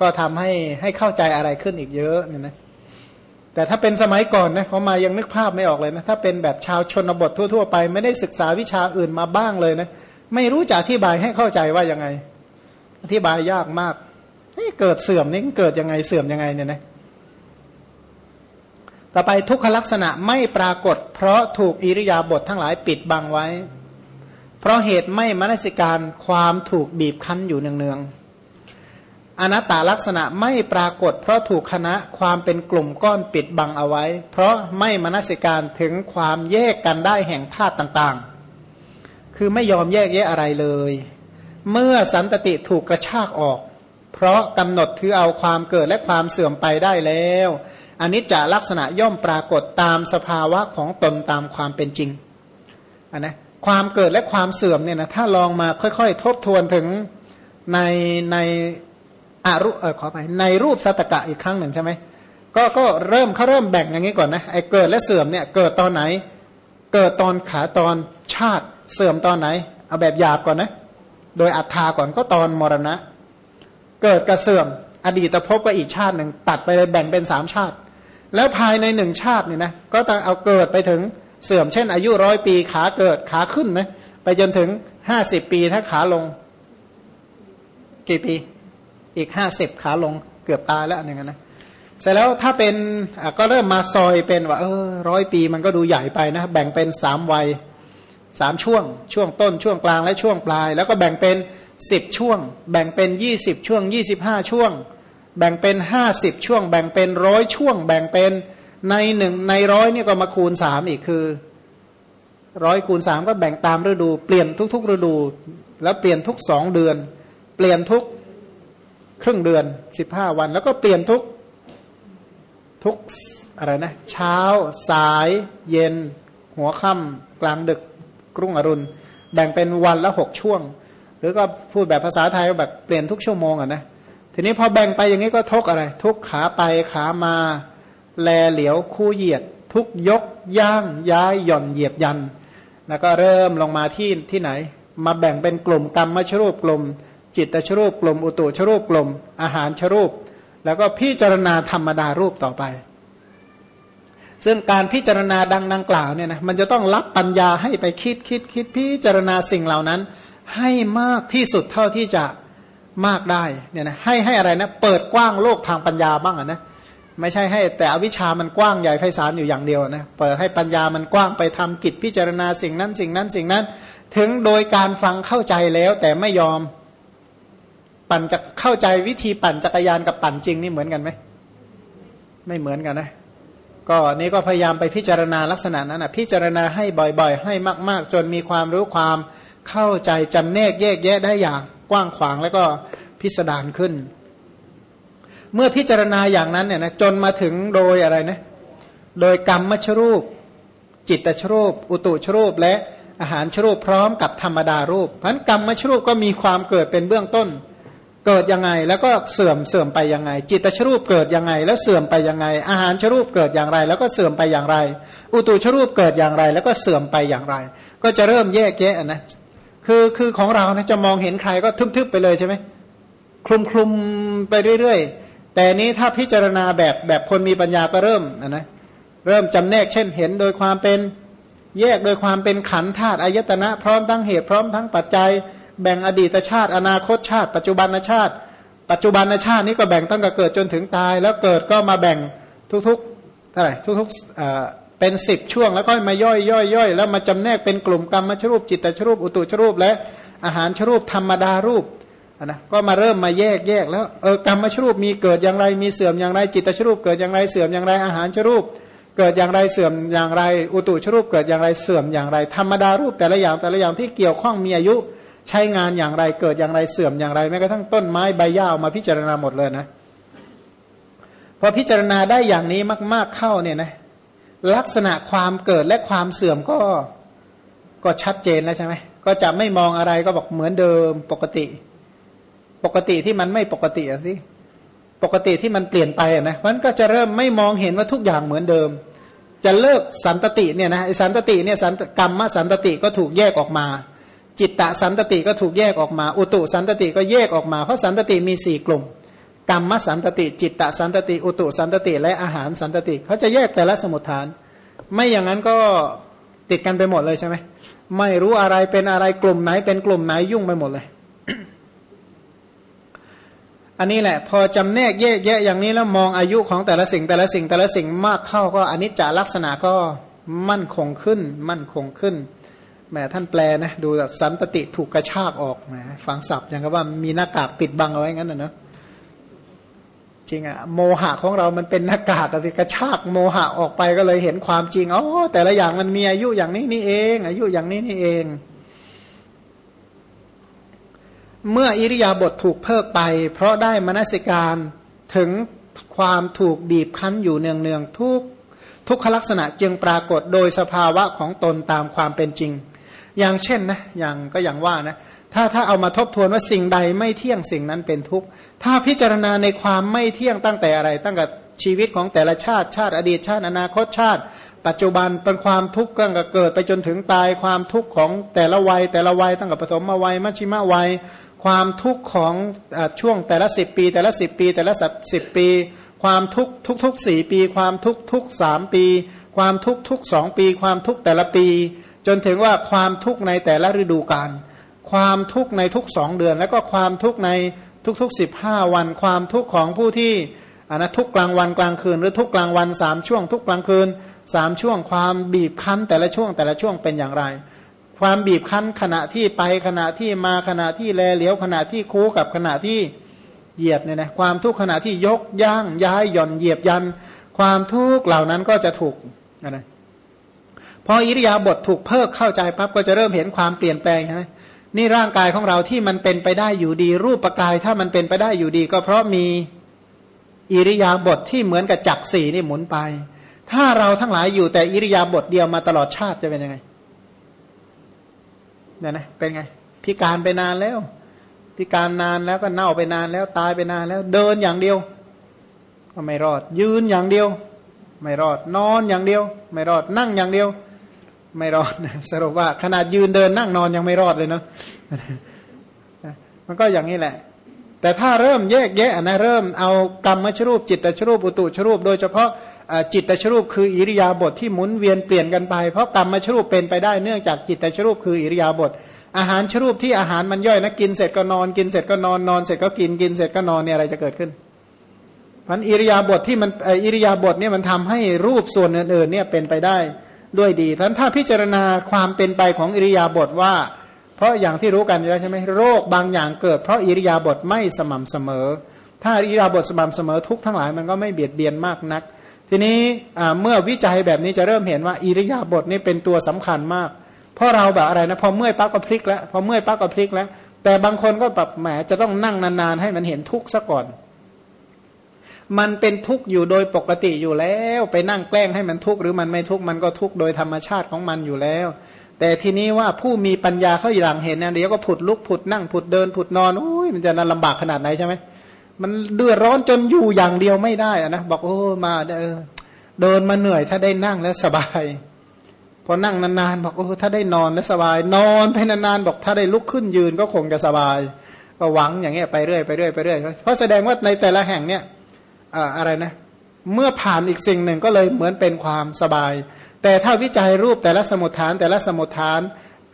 ก็ทำให้ให้เข้าใจอะไรขึ้นอีกเยอะเนี่ยนะแต่ถ้าเป็นสมัยก่อนนะเขามายังนึกภาพไม่ออกเลยนะถ้าเป็นแบบชาวชนบททั่ว ๆ ไป ไม่ได้ศึกษาวิชาอื่นมาบ้างเลยนะไม่รู้จะอธิบายให้เข้าใจว่ายังไง อธิบายยากมากเกิดเสื่อมนี่เกิดยังไงเสื่อมยังไงเนี่ยนะต่อไปทุกขลักษณะไม่ปรากฏ เพราะถูกอิริยาบถททั้งหลายปิดบังไว้ เพราะเหตุไม่มนสิการความถูกบีบคั้นอยู่เนืองๆอนัตตลักษณะไม่ปรากฏ เพราะถูกคณะความเป็นกลุ่มก้อนปิดบังเอาไว้ เพราะไม่มนสิการถึงความแยกกันได้แห่งธาตุต่างๆ คือไม่ยอมแยกแยะอะไรเลย เมื่อสันตติถูกกระชากออก เพราะกำหนดถือเอาความเกิดและความเสื่อมไปได้แล้วอนิจจลักษณะย่อมปรากฏตามสภาวะของตนตามความเป็นจริงอันนะ ความเกิดและความเสื่อมเนี่ยนะถ้าลองมาค่อยๆ ทบทวนถึงในในอารุเออขอไปในรูปสัตกะอีกครั้งหนึ่งใช่ไหมก็ก็เริ่มเขาเริ่มแบ่งอย่างนี้ก่อนนะไอ้เกิดและเสื่อมเนี่ยเกิดตอนไหน เกิดตอนขาตอนชาติเสื่อมตอนไหน เอาแบบหยาบก่อนนะโดยอัตถาก่อนก็ตอนมรณะ เกิดกับเสื่อม อดีตภพก็อีกชาติหนึ่งตัดไปเลยแบ่งเป็นสามชาติ แล้วภายในหนึ่งชาติเนี่ยนะก็ต้องเอาเกิดไปถึง เสื่อมเช่น อายุร้อยปีขาเกิดขาขึ้นนะไปจนถึงห้าสิบปีถ้าขาลง กี่ปี อีกห้าสิบขาลงเกือบตายแล้วอย่างนั้นนะเสร็จแล้วถ้าเป็นก็เริ่มมาซอยเป็นว่าเออร้อยปีมันก็ดูใหญ่ไปนะ แบ่งเป็นสามวัยสามช่วง ช่วงต้นช่วงกลางและช่วงปลาย แล้วก็แบ่งเป็นสิบช่วง แบ่งเป็นยี่สิบช่วงยี่สิบห้าช่วง แบ่งเป็นห้าสิบช่วง แบ่งเป็นร้อยช่วง แบ่งเป็น ในหนึ่งในร้อยนี่ก็มาคูณสามอีกคือร้อยคูณสามก็แบ่งตามฤดู เปลี่ยนทุกๆฤดู แล้วเปลี่ยนทุกสองเดือน เปลี่ยนทุกครึ่งเดือนสิบห้าวัน แล้วก็เปลี่ยนทุกทุกอะไรนะ เช้า สาย เย็น หัวค่ำกลางดึกกรุ่งอรุณ แบ่งเป็นวันละหกช่วง หรือก็พูดแบบภาษาไทยแบบเปลี่ยนทุกชั่วโมงอะนะทีนี้พอแบ่งไปอย่างนี้ก็ทุกอะไร ทุกขาไปขามา แลเหลียวคู่เหยียด ทุกยกย่างย้ายหย่อนเหยียบยัน แล้วก็เริ่มลงมาที่ที่ไหน มาแบ่งเป็นกลุ่มกรรมชรูปกลุ่ม จิตชรูปกลุ่ม อุตุชรูปกลุ่ม อาหารชรูป แล้วก็พิจารณาธรรมดารูปต่อไป ซึ่งการพิจารณาดังดังกล่าวเนี่ยนะมันจะต้องรับปัญญาให้ไปคิดคิดคิดพิจารณาสิ่งเหล่านั้น ให้มากที่สุดเท่าที่จะมากได้เนี่ยนะให้ให้อะไรนะเปิดกว้างโลกทางปัญญาบ้างนะ ไม่ใช่ให้แต่อวิชามันกว้างใหญ่ไพศาลอยู่อย่างเดียวนะเปิดให้ปัญญามันกว้างไปทำกิจพิจารณาสิ่งนั้นสิ่งนั้นสิ่งนั้น ถึงโดยการฟังเข้าใจแล้ว แต่ไม่ยอม ปั่นจะเข้าใจวิธีปั่นจักรยานกับปั่นจริงนี่เหมือนกันไหมไม่เหมือนกันนะ ก็นี่ก็พยายามไปพิจารณาลักษณะนั้นนะพิจารณาให้บ่อยๆ ให้มาก ๆ จนมีความรู้ความเข้าใจจำแนกแยกแยะได้อย่างกว้างขวางแล้วก็พิสดารขึ้น เมื่อพิจารณาอย่างนั้นเนี่ยนะจนมาถึงโดยอะไรนะโดยกรรมมชรูป จิตตชรูป อุตุชรูป และอาหารชรูปพร้อมกับธรรมดารูปเพราะกรรมมชรูปก็มีความเกิดเป็นเบื้องต้น เกิดยังไงแล้วก็เสื่อมเสื่อมไปยังไง จิตตชรูปเกิดยังไง แล้วเสื่อมไปยังไง อาหารชรูปเกิดอย่างไร แล้วก็เสื่อมไปอย่างไร อุตุชรูปเกิดอย่างไร แล้วก็เสื่อมไปอย่างไร ก็จะเริ่มแยกแยะนะคือคือของเรานะจะมองเห็นใครก็ทึบๆไปเลยใช่ไหมคลุมคลุมไปเรื่อยๆ แต่นี้ถ้าพิจารณาแบบแบบคนมีปัญญาก็เริ่มนะนะเริ่มจำแนกเช่นเห็นโดยความเป็นแยกโดยความเป็นขันธาตุอายตนะพร้อมทั้งเหตุพร้อมทั้งปัจจัย แบ่งอดีตชาติ อนาคตชาติ ปัจจุบันชาติ ปัจจุบันชาตินี้ก็แบ่งตั้งแต่เกิดจนถึงตาย แล้วเกิดก็มาแบ่งทุกๆเท่าไหร่ทุกๆเป็นสิบช่วง แล้วก็มาย่อยย่อยย่อยแล้วมาจำแนกเป็นกลุ่มกรรมชรูปจิตตชรูปอุตุชรูปและอาหารชรูปธรรมดารูป นะก็มาเริ่มมาแยกแยกแล้วเออกรรมชรูปมีเกิดอย่างไรมีเสื่อมอย่างไร จิตตชรูปเกิดอย่างไรเสื่อมอย่างไรอาหารชรูป เกิดอย่างไรเสื่อมอย่างไร อุตุชรูปเกิดอย่างไรเสื่อมอย่างไรธรรมดารูปแต่ละอย่างแต่ละอย่างที่เกี่ยวข้องมีอายุใช้งานอย่างไรเกิดอย่างไรเสื่อมอย่างไรแม้กระทั่งต้นไม้ใบหญ้ามาพิจารณาหมดเลยนะพอพิจารณาได้อย่างนี้มาก ๆเข้าเนี่ยนะลักษณะความเกิดและความเสื่อมก็ก็ชัดเจนแล้วใช่ไหมก็จะไม่มองอะไรก็บอกเหมือนเดิมปกติ ปกติที่มันไม่ปกติอะสิปกติที่มันเปลี่ยนไปนะมันก็จะเริ่มไม่มองเห็นว่าทุกอย่างเหมือนเดิม จะเพิกสันตติเนี่ยนะสันตติเนี่ยสันกรรมสันตติก็ถูกแยกออกมา จิตตสันตติก็ถูกแยกออกมา อุตุสันตติก็แยกออกมาเพราะสันตติมีสี่กลุ่มกรรมสันตติ จิตตสันตติ อุตุสันตติ และอาหารสันตติเขาจะแยกแต่ละสมุทฐาน ไม่อย่างนั้นก็ติดกันไปหมดเลยใช่ไหมไม่รู้อะไรเป็นอะไรกลุ่มไหนเป็นกลุ่มไหนยุ่งไปหมดเลย อันนี้แหละ พอจำแนกแยกแยะอย่างนี้แล้วมองอายุของแต่ละสิ่งแต่ละสิ่งแต่ละสิ่งมากเข้าก็อันนี้จะลักษณะก็มั่นคงขึ้น มั่นคงขึ้นแหมท่านแปลนะดูแบบสันตติถูกกระชากออกนะฟังศัพท์อย่างกับว่ามีหน้ากากปิดบังเอาไว้งั้นนะเนาะจริงอะโมหะของเรามันเป็นหน้ากากอะไรกระชากโมหะออกไปก็เลยเห็นความจริงอ๋อแต่ละอย่างมันมีอายุอย่างนี้นี่เอง อายุอย่างนี้นี่เอง เมื่ออิริยาบถถูกเพิกไป เพราะได้มนสิการถึงความถูกบีบคั้นอยู่เนืองเนืองทุกทุกขลักษณะจึงปรากฏโดยสภาวะของตนตามความเป็นจริง อย่างเช่นนะอย่างก็อย่างว่านะถ้าถ้าเอามาทบทวนว่าสิ่งใดไม่เที่ยงสิ่งนั้นเป็นทุกข์ถ้าพิจารณาในความไม่เที่ยงตั้งแต่อะไร ตั้งแต่ชีวิตของแต่ละชาติชาติ อดีตชาติอนาคตชาติ ปัจจุบันเป็นความทุกข์ตั้งแต่เกิดไปจนถึงตายความทุกข์ของแต่ละวัยแต่ละวัยตั้งแต่ปฐมวัยมัชชิมวัย ความทุกข์ของอช่วงแต่ละสิบปี แต่ละสิบปี แต่ละสิบปี ความทุกทุกทุกสี่ปี ความทุกทุกสามปี ความทุกทุกสองปี ความทุกแต่ละปี จนถึงว่าความทุกในแต่ละฤดูกาลความทุกในทุกสองเดือน แล้วก็ความทุกในทุกๆสิบห้าวัน ความทุกข์ของผู้ที่อันนะทุกกลางวันกลางคืน หรือทุกกลางวันสามช่วง ทุกกลางคืนสามช่วงความบีบคั้นแต่ละช่วงแต่ละช่วงเป็นอย่างไร ความบีบคั้นขณะที่ไปขณะที่มาขณะที่แลเหลียวขณะที่คูกับขณะที่เหยียบเนี่ยนะความทุกข์ขณะที่ยกย่างย้ายหย่อนเหยียบยัน ความทุกข์เหล่านั้นก็จะถูกนะพออิริยาบถถูกเพิกเข้าใจปั๊บก็จะเริ่มเห็นความเปลี่ยนแปลงใช่ไหมนี่ร่างกายของเราที่มันเป็นไปได้อยู่ดี รูปปกายถ้ามันเป็นไปได้อยู่ดี ก็เพราะมีอิริยาบถทที่เหมือนกับจักรสีนี่หมุนไป ถ้าเราทั้งหลายอยู่แต่อิริยาบถเดียวมาตลอดชาติจะเป็นยังไง เนี่ยนะเป็นไง พิการไปนานแล้ว พิการนานแล้วก็เน่าไปนานแล้วตายไปนานแล้ว เดินอย่างเดียว ก็ไม่รอด ยืนอย่างเดียว ไม่รอด นอนอย่างเดียว ไม่รอดนั่งอย่างเดียว ไม่รอดสรุปว่าขนาดยืนเดินนั่งนอนยังไม่รอดเลยเนาะมันก็อย่างนี้แหละ แต่ถ้าเริ่มแยกแยะนะเริ่มเอากรรมชรูปจิตตชรูปอุตุชรูป โดยเฉพาะ จิตตชรูปคืออิริยาบถทที่หมุนเวียนเปลี่ยนกันไป เพราะกรรมชรูปเป็นไปได้เนื่องจากจิตตชรูปคืออิริยาบถอาหารชรูปที่อาหารมันย่อยนะกินเสร็จก็นอนกินเสร็จก็นอนนอนเสร็จก็กินกินเสร็จก็นอนเนี่ยอะไรจะเกิดขึ้นมันอิริยาบถทที่มันอิริยาบถเนี่ยมันทำให้รูปส่วนอื่นๆเนี่ยเป็นไปได้ด้วยดีท่านถ้าพิจารณาความเป็นไปของอิริยาบถว่า เพราะอย่างที่รู้กันแล้วใช่ไหมโรคบางอย่างเกิด เพราะอิริยาบถไม่สม่ำเสมอ ถ้าอิริยาบถสม่ำเสมอทุกทั้งหลายมันก็ไม่เบียดเบียนมากนัก ทีนี้เมื่อวิจัยแบบนี้จะเริ่มเห็นว่าอิริยาบถนี่เป็นตัวสำคัญมาก เพราะเราแบบอะไรนะพอเมื่อยปั๊บก็พลิกแล้วพอเมื่อยปั๊บก็พลิกแล้ว แต่บางคนก็แบบแหมจะต้องนั่งนานๆให้มันเห็นทุกข์ซะก่อน มันเป็นทุกข์อยู่โดยปกติอยู่แล้ว ไปนั่งแกล้งให้มันทุกข์หรือมันไม่ทุกข์มันก็ทุกข์โดยธรรมชาติของมันอยู่แล้ว แต่ทีนี้ว่าผู้มีปัญญาเขาอย่างเห็นเนี่ยเดี๋ยวก็ผุดลุกผุดนั่งผุดเดินผุดนอนอุ้ยมันจะน่าลำบากขนาดไหนใช่ไหม มันเดือดร้อนจนอยู่อย่างเดียวไม่ได้อะนะบอกโอ้มาเออเดินมาเหนื่อยถ้าได้นั่งแล้วสบาย พอนั่งนานๆบอกโอ้ถ้าได้นอนแล้วสบาย นอนไปนานๆบอกถ้าได้ลุกขึ้นยืนก็คงจะสบาย ก็หวังอย่างเงี้ยไปเรื่อยไปเรื่อยไปเรื่อยเพราะแสดงว่าในแต่ละแห่งเนี่ยอะไรนะ เมื่อผ่านอีกสิ่งหนึ่งก็เลยเหมือนเป็นความสบาย แต่ถ้าวิจัยรูปแต่ละสมุทฐานแต่ละสมุทฐาน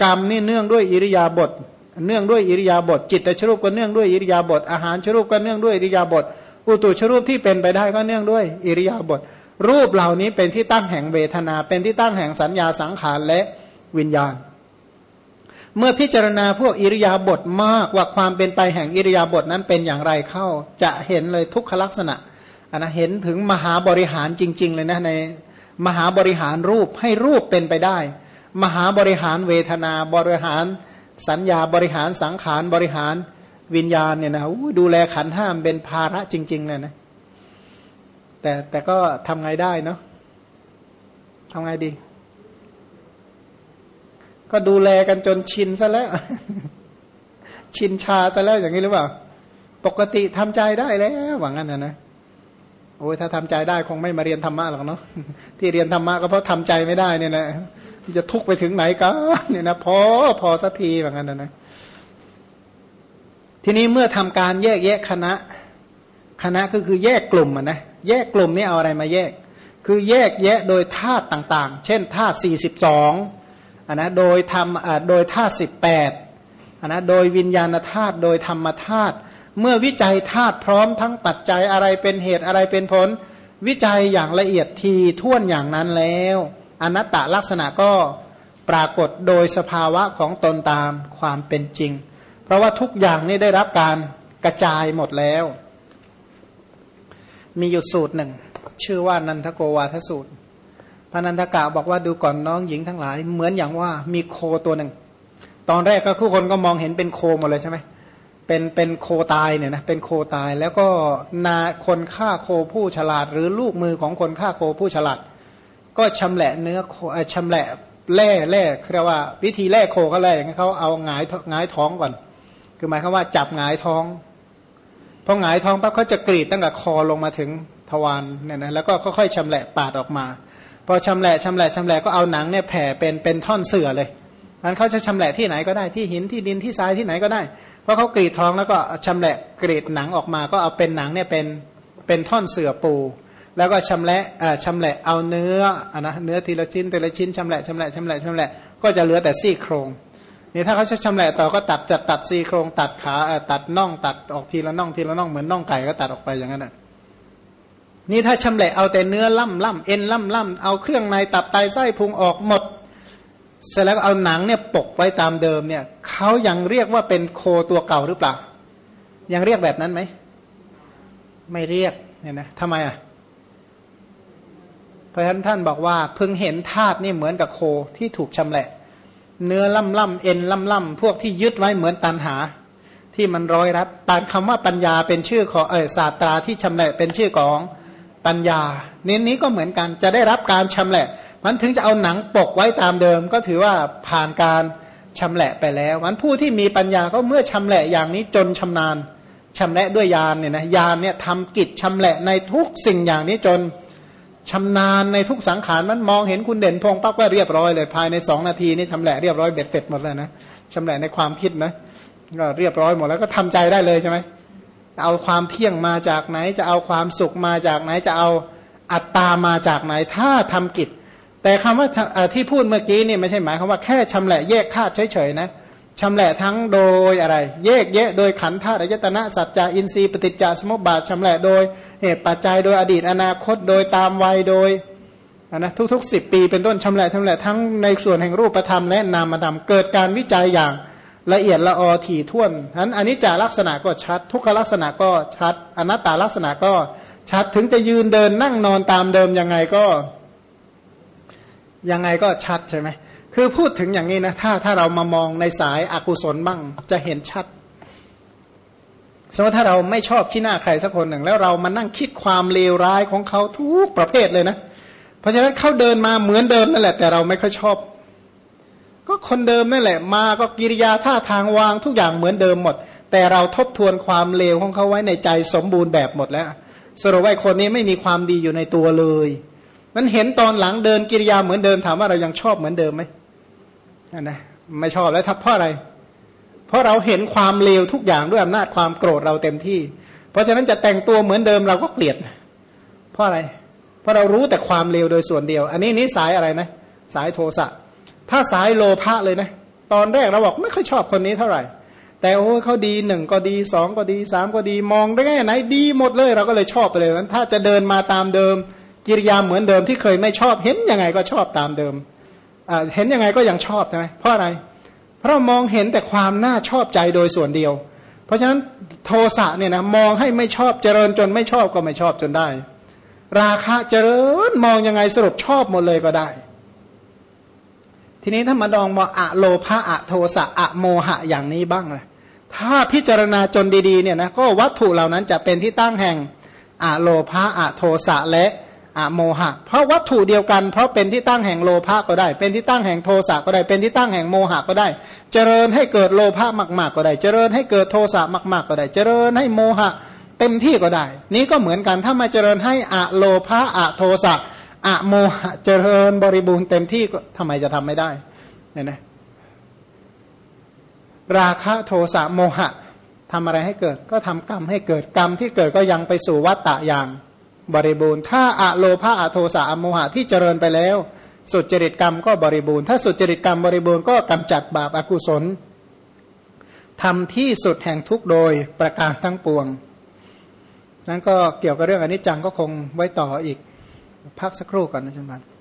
กรรมนี่เนื่องด้วยอิริยาบถ เนื่องด้วยอิริยาบถจิตตชรูปก็เนื่องด้วยอิริยาบถอาหารชรูปก็เนื่องด้วยอิริยาบถอุตุชรูปที่เป็นไปได้ก็เนื่องด้วยอิริยาบถรูปเหล่านี้เป็นที่ตั้งแห่งเวทนา เป็นที่ตั้งแห่งสัญญาสังขารและวิญญาณ เมื่อพิจารณาพวกอิริยาบถมากว่าความเป็นไปแห่งอิริยาบถนั้นเป็นอย่างไรเข้า จะเห็นเลยทุกขลักษณะอันนะเห็นถึงมหาบริหารจริง ๆ เลยนะในมหาบริหารรูปให้รูปเป็นไปได้ มหาบริหารเวทนาบริหาร สัญญาบริหารสังขารบริหารวิญญาณเนี่ยนะดูแลขันห้ามเป็นภาระจริง ๆ เลยนะ แต่แต่ก็ทำไงได้เนาะทำไงดี ก็ดูแลกันจนชินซะแล้ว ชินชาซะแล้วอย่างนี้หรือเปล่า ปกติทำใจได้แล้วหวังงั้นนะนะโอ้ยถ้าทำใจได้คงไม่มาเรียนธรรมะหรอกเนาะที่เรียนธรรมะก็เพราะทำใจไม่ได้เนี่ยนะ จะทุกข์ไปถึงไหนกันเนี่ยนะพอพอสักทีหวังงั้นนะนะทีนี้เมื่อทำการแยกแยะคณะ คณะก็คือแยกกลุ่มนะแยกกลุ่มนี่เอาอะไรมาแยก คือแยกแยะโดยธาตุต่างๆ เช่นธาตุสี่สิบสองนนะโดยทำโดยธาตุสิบแปดนนะโดยวิญญาณธาตุโดยธรรมธาตุเมื่อวิจัยธาตุพร้อมทั้งปัจจัยอะไรเป็นเหตุอะไรเป็นผล วิจัยอย่างละเอียดทีท่วนอย่างนั้นแล้ว อนัตตลักษณะก็ปรากฏโดยสภาวะของตนตามความเป็นจริง เพราะว่าทุกอย่างนี่ได้รับการกระจายหมดแล้ว มีอยู่สูตรหนึ่ง ชื่อว่านันทโกวาทสูตรพระนันทกะบอกว่าดูก่อนน้องหญิงทั้งหลาย เหมือนอย่างว่ามีโคตัวหนึ่ง ตอนแรกก็ทุกคนก็มองเห็นเป็นโคหมดเลยใช่ไหมเป็นเป็นโคตายเนี่ยนะเป็นโคตายแล้วก็นาคนฆ่าโคผู้ฉลาด หรือลูกมือของคนฆ่าโคผู้ฉลาด ก็ชำแหละเนื้อโคชำแหละแร่แร่เรียกว่า วิธีแร่โคก็แร่อย่างนี้เขาเอาหงายหงายท้องก่อน คือหมายความว่าจับหงายท้องพอหงายท้องปั๊บเขาจะกรีดตั้งแต่คอลงมาถึงทวารเนี่ยนะแล้วก็ค่อยๆชำแหละปาดออกมา พอชำแหละชำแหละชำแหละก็เอาหนังเนี่ยแผ่เป็นเป็นท่อนเสือเลยมันเขาจะชำแหละที่ไหนก็ได้ที่หินที่ดินที่ทรายที่ไหนก็ได้เพราะเขากรีดท้องแล้วก็ชำแหละกรีดหนังออกมา ก็เอาเป็นหนังเนี่ยเป็นเป็นท่อนเสือปู แล้วก็ชำแหละอ่าชำละเอาเนื้ออนะเนื้อทีละชิ้นทีละชิ้นชำแหละชำแหละชำแหละชำแหละก็จะเหลือแต่ซี่โครงนี่ถ้าเขาจะชำแหละต่อก็ตัดจัดตัดซี่โครง ตัดขาตัดน่องตัดออกทีละน่องทีละน่องเหมือนน่องไก่ก็ตัดออกไปอย่างนั้นอะนี่ถ้าชำแหละเอาแต่เนื้อล่ำล่ำเอ็นล่ำล่ำเอาเครื่องในตับไตไส้พุงออกหมด เสร็จแล้วเอาหนังเนี่ยปกไว้ตามเดิมเนี่ยเขายังเรียกว่าเป็นโคตัวเก่าหรือเปล่า ยังเรียกแบบนั้นไหมไม่เรียกเนี่ยนะทำไมอะ เพราะฉะนั้นท่านบอกว่าเพิ่งเห็นธาตุนี่เหมือนกับโคที่ถูกชำแหละ เนื้อล่ำล่ำเอ็นล่ำล่ำพวกที่ยึดไว้เหมือนตันหา ที่มันร้อยรัดตามคำว่าปัญญาเป็นชื่อของเออศาสตราที่ชำแหละเป็นชื่อของปัญญาเน้นนี้ก็เหมือนกันจะได้รับการชำแหละ มันถึงจะเอาหนังปกไว้ตามเดิม ก็ถือว่าผ่านการชำแหละไปแล้ว มันผู้ที่มีปัญญาก็เมื่อชำแหละอย่างนี้จนชำนาญชำแหละด้วยยานเนี่ยนะยานเนี่ยทำกิจชำแหละในทุกสิ่งอย่างนี้จน ชำนาญในทุกสังขารมันมองเห็นคุณเด่นพงปั๊บก็เรียบร้อยเลยภายในสองนาทีนี่ชำแหละเรียบร้อยเบ็ดเสร็จหมดแล้วนะชำแหละในความคิดนะก็เรียบร้อยหมดแล้วก็ทำใจได้เลยใช่ไหมเอาความเที่ยงมาจากไหน จะเอาความสุขมาจากไหนจะเอาอัตตามาจากไหนถ้าทำกิจ แต่คำว่าที่พูดเมื่อกี้นี่ไม่ใช่หมายความว่าแค่ชำแหละแยกธาตุเฉยๆนะ ชำแหละทั้งโดยอะไร แยกแยะโดยขันธาตุอายตนะสัจจะอินทรีย์ปฏิจจสมุปบาทชำแหละโดยเหตุปัจจัยโดยอดีตอนาคตโดยตามวัยโดยนะทุกๆสิบปีเป็นต้นชำแหละชำแหละทั้งในส่วนแห่งรูปธรรมและนามธรรมเกิดการวิจัยอย่างละเอียดละออถี่ถ้วนนั้นอันนี้จาลักษณะก็ชัด ทุกขลักษณะก็ชัด อนัตตาลักษณะก็ชัดถึงจะยืนเดินนั่งนอนตามเดิมยังไงก็ยังไงก็ชัดใช่ไหม คือพูดถึงอย่างนี้นะถ้าถ้าเรามามองในสายอากุศลบ้างจะเห็นชัดสมมติถ้าเราไม่ชอบที่หน้าใครสักคนหนึ่ง แล้วเรามานั่งคิดความเลวร้ายของเขาทุกประเภทเลยนะ เพราะฉะนั้นเขาเดินมาเหมือนเดิมนั่นแหละ แต่เราไม่ค่อยชอบ ก็คนเดิมนั่นแหละ มาก็กิริยาท่าทางวางทุกอย่างเหมือนเดิมหมด แต่เราทบทวนความเลวของเขาไว้ในใจสมบูรณ์แบบหมดแล้ว สรุปว่าคนนี้ไม่มีความดีอยู่ในตัวเลย มันเห็นตอนหลังเดินกิริยาเหมือนเดิมถามว่าเรายังชอบเหมือนเดิมไหม นะไม่ชอบแล้วทับเพราะอะไร เพราะเราเห็นความเลวทุกอย่างด้วยอำนาจความโกรธเราเต็มที่ เพราะฉะนั้นจะแต่งตัวเหมือนเดิมเราก็เกลียด เพราะอะไร เพราะเรารู้แต่ความเลวโดยส่วนเดียว อันนี้นิสายอะไรนะ สายโทสะถ้าสายโลภะเลยนะ ตอนแรกเราบอกไม่ค่อยชอบคนนี้เท่าไหร่ แต่โอ้เขาดีหนึ่งก็ดีสองก็ดีสามก็ดีมองได้ไงไหนดีหมดเลย เราก็เลยชอบไปเลยนั้นถ้าจะเดินมาตามเดิม กิริยาเหมือนเดิมที่เคยไม่ชอบเห็นยังไงก็ชอบตามเดิม เห็นยังไงก็ยังชอบใช่ไหมเพราะอะไร เพราะมองเห็นแต่ความน่าชอบใจโดยส่วนเดียว เพราะฉะนั้นโทสะเนี่ยนะมองให้ไม่ชอบเจริญจนไม่ชอบก็ไม่ชอบจนได้ ราคะเจริญมองยังไงสรุปชอบหมดเลยก็ได้ ทีนี้ถ้ามาดองว่าอะโลภะอะโทสะอะโมหะอย่างนี้บ้างเลยถ้าพิจารณาจนดีๆเนี่ยนะก็วัตถุเหล่านั้นจะเป็นที่ตั้งแห่งอะโลภะอะโทสะและ อะโมหะ เพราะวัตถุเดียวกัน เพราะเป็นที่ตั้งแห่งโลภะก็ได้ เป็นที่ตั้งแห่งโทสะก็ได้ เป็นที่ตั้งแห่งโมหะก็ได้ เจริญให้เกิดโลภะมาก ๆ ก็ได้ เจริญให้เกิดโทสะมาก ๆ ก็ได้ เจริญให้โมหะ เต็มที่ก็ได้ นี้ก็เหมือนกันถ้ามาเจริญให้อะโลภะอะโทสะอะโมหะ เจริญบริบูรณ์เต็มที่ก็ทำไมจะทำไม่ได้เนี่ยนะราคะโทสะโมหะทำอะไรให้เกิด ก็ทำกรรมให้เกิดกรรมที่เกิดก็ยังไปสู่วัฏฏะอย่าง บริบูรณ์ ถ้าอะโลภะอะโทสะอโมหะที่เจริญไปแล้ว สุจริตกรรมก็บริบูรณ์ ถ้าสุจริตกรรมบริบูรณ์ก็กำจัดบาปอากุศลทำที่สุดแห่งทุกโดยประการทั้งปวง นั้นก็เกี่ยวกับเรื่องอนิจจังก็คงไว้ต่ออีก พักสักครู่ก่อนนะจันบัน